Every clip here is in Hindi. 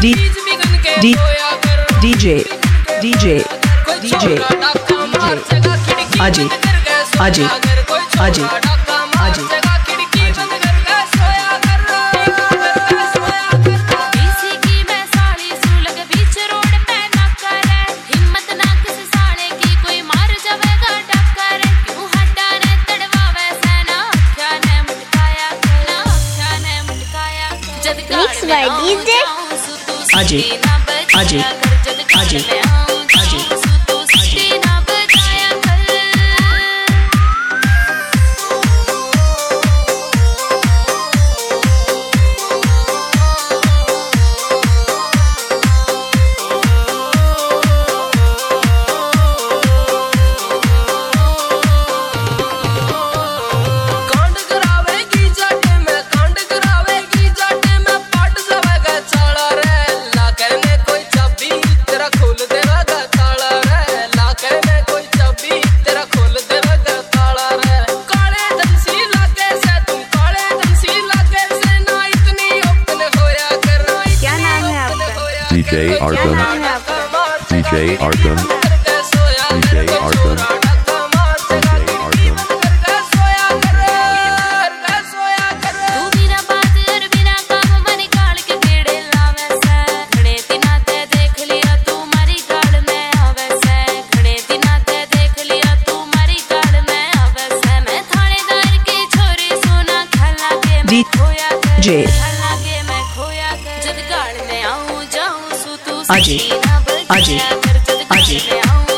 D D DJ DJ DJ DJ Ajay Ajay Ajay Ajay Mixed by DJ Ajay Ajay Ajay DJ Arkham. DJ Arkham. DJ Arkham. Ajay Ajay Ajay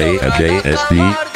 a day s-d